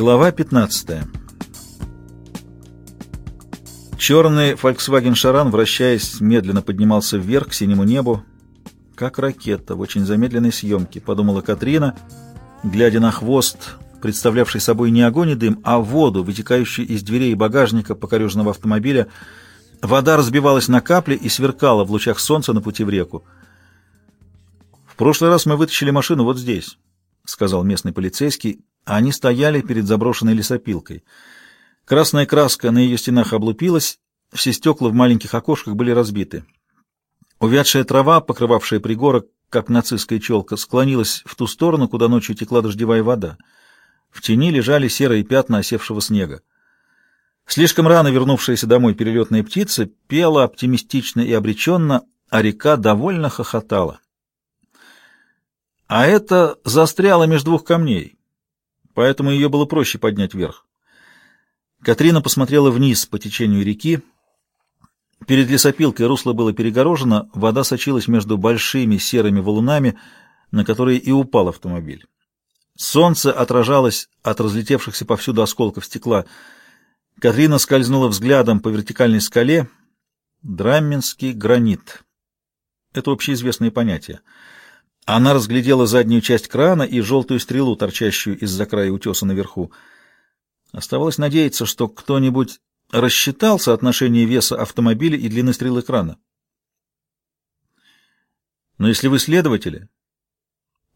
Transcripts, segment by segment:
Глава 15. Черный Volkswagen Шаран, вращаясь, медленно поднимался вверх к синему небу, как ракета в очень замедленной съемке, подумала Катрина, глядя на хвост, представлявший собой не огонь и дым, а воду, вытекающую из дверей багажника покореженного автомобиля. Вода разбивалась на капли и сверкала в лучах солнца на пути в реку. «В прошлый раз мы вытащили машину вот здесь», — сказал местный полицейский, они стояли перед заброшенной лесопилкой. Красная краска на ее стенах облупилась, все стекла в маленьких окошках были разбиты. Увядшая трава, покрывавшая пригорок, как нацистская челка, склонилась в ту сторону, куда ночью текла дождевая вода. В тени лежали серые пятна осевшего снега. Слишком рано вернувшаяся домой перелетная птица пела оптимистично и обреченно, а река довольно хохотала. А это застряло между двух камней поэтому ее было проще поднять вверх. Катрина посмотрела вниз по течению реки. Перед лесопилкой русло было перегорожено, вода сочилась между большими серыми валунами, на которые и упал автомобиль. Солнце отражалось от разлетевшихся повсюду осколков стекла. Катрина скользнула взглядом по вертикальной скале. Драмменский гранит. Это общеизвестное понятие. Она разглядела заднюю часть крана и желтую стрелу, торчащую из-за края утеса наверху. Оставалось надеяться, что кто-нибудь рассчитал соотношение веса автомобиля и длины стрелы крана. «Но если вы следователи,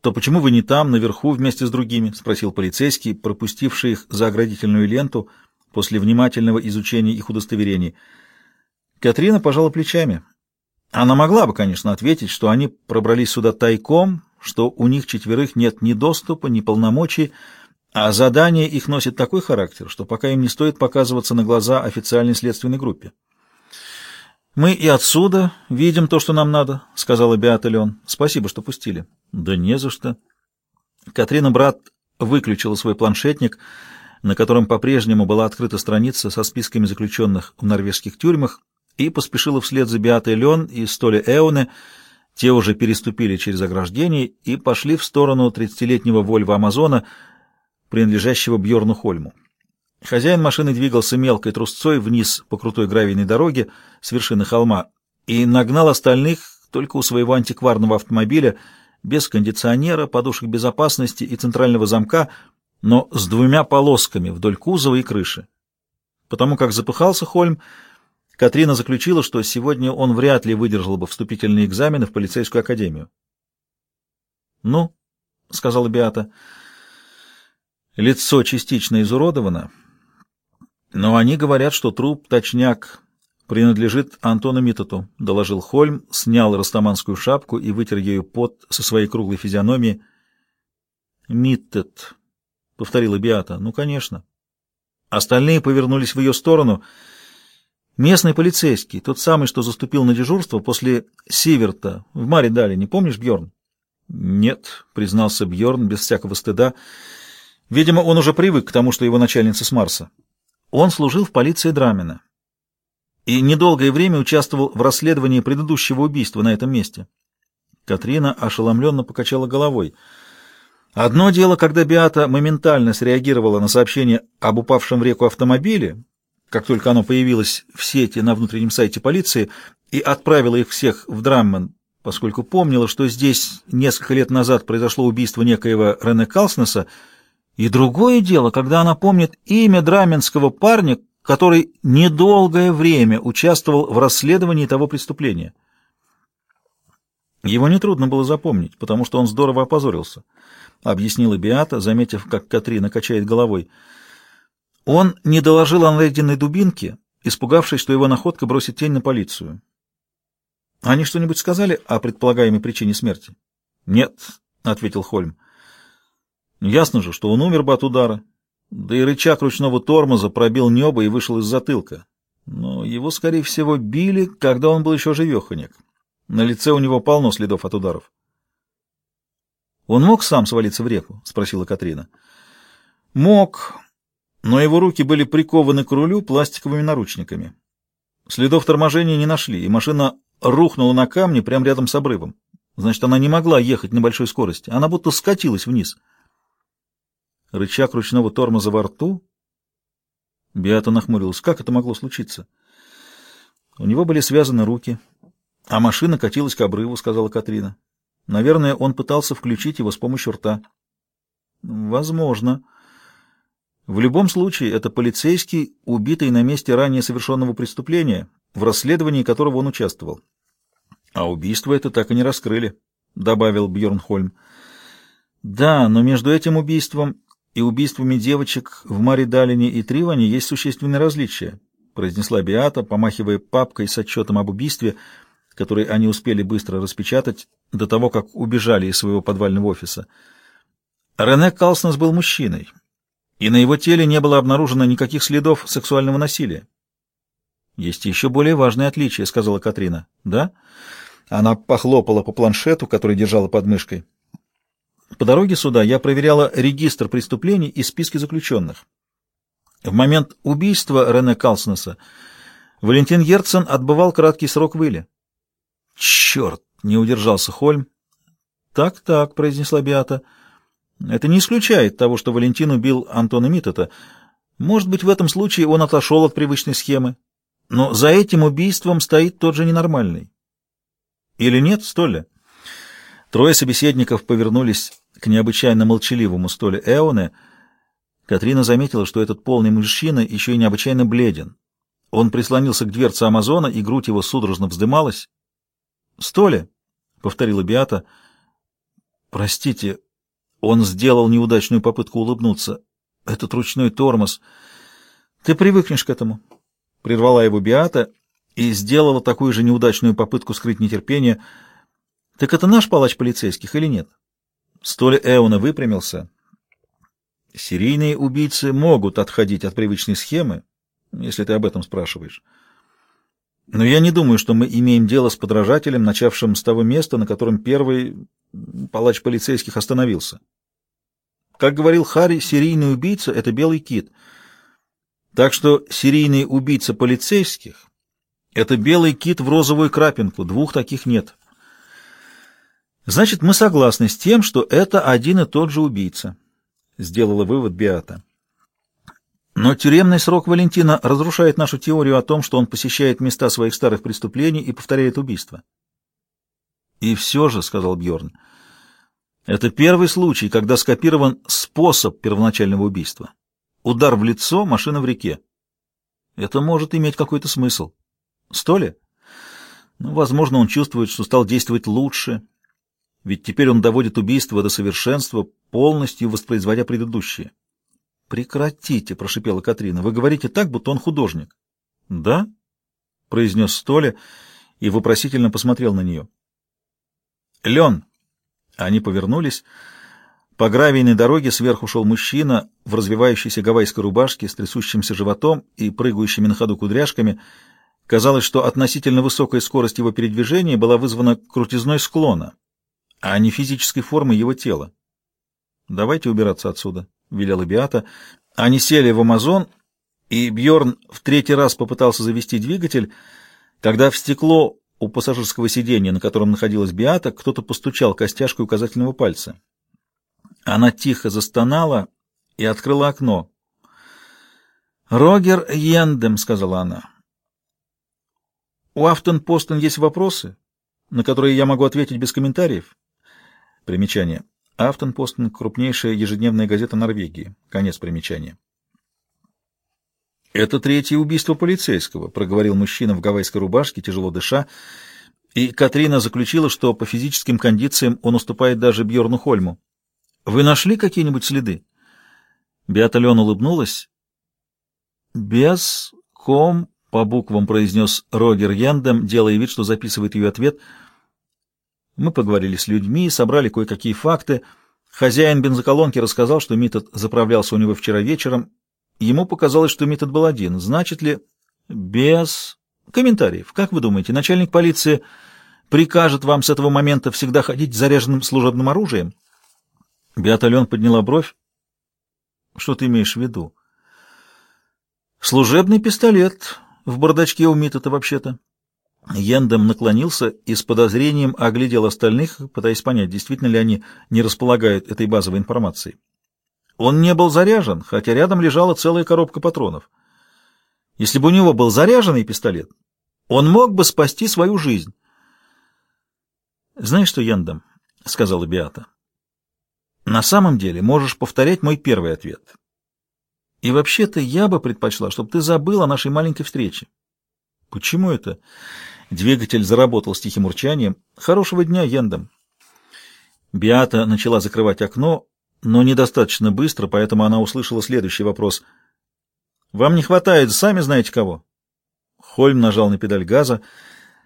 то почему вы не там, наверху, вместе с другими?» — спросил полицейский, пропустивший их за оградительную ленту после внимательного изучения их удостоверений. Катрина пожала плечами. Она могла бы, конечно, ответить, что они пробрались сюда тайком, что у них четверых нет ни доступа, ни полномочий, а задание их носит такой характер, что пока им не стоит показываться на глаза официальной следственной группе. «Мы и отсюда видим то, что нам надо», — сказала Беата Леон. «Спасибо, что пустили». «Да не за что». Катрина Брат выключила свой планшетник, на котором по-прежнему была открыта страница со списками заключенных в норвежских тюрьмах, и поспешила вслед за Беатой Лен и Столи Эоне. Те уже переступили через ограждение и пошли в сторону тридцатилетнего Вольва Амазона, принадлежащего Бьорну Хольму. Хозяин машины двигался мелкой трусцой вниз по крутой гравийной дороге с вершины холма и нагнал остальных только у своего антикварного автомобиля без кондиционера, подушек безопасности и центрального замка, но с двумя полосками вдоль кузова и крыши. Потому как запыхался Хольм, Катрина заключила, что сегодня он вряд ли выдержал бы вступительные экзамены в полицейскую академию. «Ну», — сказала Биата, — «лицо частично изуродовано, но они говорят, что труп, точняк, принадлежит Антону Митоту», — доложил Хольм, снял растаманскую шапку и вытер ею пот со своей круглой физиономии. «Миттет», — повторила Биата, — «ну, конечно». Остальные повернулись в ее сторону — Местный полицейский, тот самый, что заступил на дежурство после Сиверта в Маре Дали, не помнишь, Бьорн? Нет, признался Бьорн без всякого стыда. Видимо, он уже привык к тому, что его начальница с Марса. Он служил в полиции Драмена и недолгое время участвовал в расследовании предыдущего убийства на этом месте. Катрина ошеломленно покачала головой. Одно дело, когда Биата моментально среагировала на сообщение об упавшем в реку автомобиле, как только оно появилось в сети на внутреннем сайте полиции, и отправила их всех в Драммен, поскольку помнила, что здесь несколько лет назад произошло убийство некоего Рене Калснеса, и другое дело, когда она помнит имя драменского парня, который недолгое время участвовал в расследовании того преступления. Его нетрудно было запомнить, потому что он здорово опозорился, объяснила Биата, заметив, как Катрина качает головой. Он не доложил о найденной дубинке, испугавшись, что его находка бросит тень на полицию. Они что-нибудь сказали о предполагаемой причине смерти? Нет, ответил Хольм. Ясно же, что он умер бы от удара. Да и рычаг ручного тормоза пробил небо и вышел из затылка. Но его, скорее всего, били, когда он был еще живеханек. На лице у него полно следов от ударов. «Он мог сам свалиться в реку?» — спросила Катрина. «Мог, но его руки были прикованы к рулю пластиковыми наручниками. Следов торможения не нашли, и машина рухнула на камни прямо рядом с обрывом. Значит, она не могла ехать на большой скорости. Она будто скатилась вниз. Рычаг ручного тормоза во рту? Беата нахмурилась. Как это могло случиться? У него были связаны руки, а машина катилась к обрыву, сказала Катрина. Наверное, он пытался включить его с помощью рта. Возможно. В любом случае, это полицейский, убитый на месте ранее совершенного преступления, в расследовании которого он участвовал. А убийство это так и не раскрыли, добавил Бьорнхольм. Да, но между этим убийством и убийствами девочек в Маридалине и Триване есть существенные различия, произнесла Биата, помахивая папкой с отчетом об убийстве, который они успели быстро распечатать до того, как убежали из своего подвального офиса. Рене Калснес был мужчиной, и на его теле не было обнаружено никаких следов сексуального насилия. «Есть еще более важное отличие», — сказала Катрина. «Да?» Она похлопала по планшету, который держала под мышкой. По дороге сюда я проверяла регистр преступлений и списки заключенных. В момент убийства Рене Калснеса Валентин Герцен отбывал краткий срок в. «Черт!» — не удержался Хольм. «Так-так», — произнесла Биата. «Это не исключает того, что Валентин убил Антона Миттета. Может быть, в этом случае он отошел от привычной схемы. Но за этим убийством стоит тот же ненормальный. Или нет, Столя?» Трое собеседников повернулись к необычайно молчаливому Столе Эоне. Катрина заметила, что этот полный мужчина еще и необычайно бледен. Он прислонился к дверце Амазона, и грудь его судорожно вздымалась. Столи, повторила Биата. Простите, он сделал неудачную попытку улыбнуться. Этот ручной тормоз. Ты привыкнешь к этому, прервала его Биата и сделала такую же неудачную попытку скрыть нетерпение. Так это наш палач полицейских или нет? Столи Эона выпрямился. Серийные убийцы могут отходить от привычной схемы, если ты об этом спрашиваешь. Но я не думаю, что мы имеем дело с подражателем, начавшим с того места, на котором первый палач полицейских остановился. Как говорил Харри, серийный убийца — это белый кит. Так что серийный убийца полицейских — это белый кит в розовую крапинку, двух таких нет. Значит, мы согласны с тем, что это один и тот же убийца, — сделала вывод Биата. Но тюремный срок Валентина разрушает нашу теорию о том, что он посещает места своих старых преступлений и повторяет убийства. И все же, — сказал Бьорн, — это первый случай, когда скопирован способ первоначального убийства. Удар в лицо, машина в реке. Это может иметь какой-то смысл. Сто ли? Ну, возможно, он чувствует, что стал действовать лучше, ведь теперь он доводит убийство до совершенства, полностью воспроизводя предыдущие. Прекратите, прошипела Катрина. Вы говорите так, будто он художник. Да? произнес Столя и вопросительно посмотрел на нее. Лен. Они повернулись. По гравийной дороге сверху шел мужчина в развивающейся гавайской рубашке с трясущимся животом и прыгающими на ходу кудряшками. Казалось, что относительно высокая скорость его передвижения была вызвана крутизной склона, а не физической формой его тела. «Давайте убираться отсюда», — велела Биата. Они сели в Амазон, и Бьорн в третий раз попытался завести двигатель, когда в стекло у пассажирского сиденья, на котором находилась Биата, кто-то постучал костяшкой указательного пальца. Она тихо застонала и открыла окно. «Рогер Йендем», — сказала она. «У Афтон-Постон есть вопросы, на которые я могу ответить без комментариев?» Примечание. Афтенпостен — крупнейшая ежедневная газета Норвегии. Конец примечания. «Это третье убийство полицейского», — проговорил мужчина в гавайской рубашке, тяжело дыша, и Катрина заключила, что по физическим кондициям он уступает даже Бьорну Хольму. «Вы нашли какие-нибудь следы?» Беата Лен улыбнулась. «Без ком», — по буквам произнес Рогер Яндем, делая вид, что записывает ее ответ — мы поговорили с людьми, собрали кое-какие факты. Хозяин бензоколонки рассказал, что Митод заправлялся у него вчера вечером. Ему показалось, что Митод был один. Значит ли... Без комментариев. Как вы думаете, начальник полиции прикажет вам с этого момента всегда ходить с заряженным служебным оружием? Беата Лен подняла бровь. Что ты имеешь в виду? Служебный пистолет в бардачке у Митота вообще-то. Йендем наклонился и с подозрением оглядел остальных, пытаясь понять, действительно ли они не располагают этой базовой информацией. Он не был заряжен, хотя рядом лежала целая коробка патронов. Если бы у него был заряженный пистолет, он мог бы спасти свою жизнь. «Знаешь что, Яндам?» — сказала Биата. «На самом деле можешь повторять мой первый ответ. И вообще-то я бы предпочла, чтобы ты забыл о нашей маленькой встрече». «Почему это?» Двигатель заработал с тихим урчанием. «Хорошего дня, Яндам». Биата начала закрывать окно, но недостаточно быстро, поэтому она услышала следующий вопрос. «Вам не хватает, сами знаете кого?» Хольм нажал на педаль газа.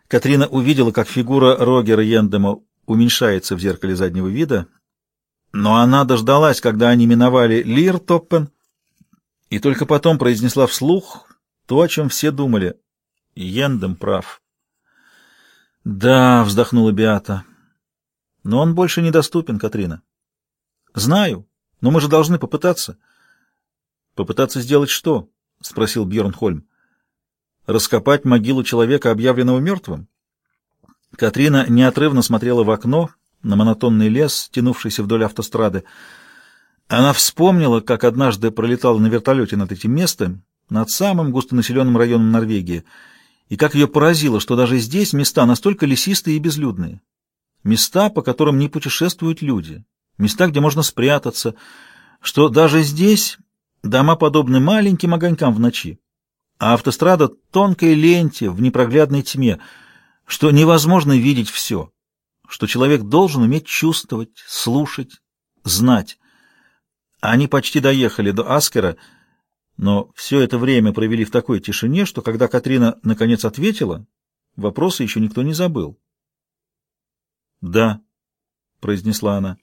Катрина увидела, как фигура Рогера Йендема уменьшается в зеркале заднего вида, но она дождалась, когда они миновали Лиртоппен, и только потом произнесла вслух то, о чем все думали. Йендем прав. «Да», — вздохнула Биата, — «но он больше недоступен, Катрина». Знаю, но мы же должны попытаться. Попытаться сделать что? спросил Бьорн Хольм. Раскопать могилу человека, объявленного мертвым? Катрина неотрывно смотрела в окно на монотонный лес, тянувшийся вдоль автострады. Она вспомнила, как однажды пролетала на вертолете над этим местом, над самым густонаселенным районом Норвегии, и как ее поразило, что даже здесь места настолько лесистые и безлюдные. Места, по которым не путешествуют люди места, где можно спрятаться, что даже здесь дома подобны маленьким огонькам в ночи, а автострада — тонкой ленте в непроглядной тьме, что невозможно видеть все, что человек должен уметь чувствовать, слушать, знать. Они почти доехали до Аскера, но все это время провели в такой тишине, что когда Катрина наконец ответила, вопросы еще никто не забыл. «Да», — произнесла она.